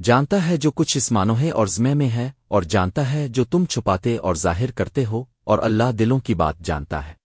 جانتا ہے جو کچھ اس ہے اور زمے میں ہے اور جانتا ہے جو تم چھپاتے اور ظاہر کرتے ہو اور اللہ دلوں کی بات جانتا ہے۔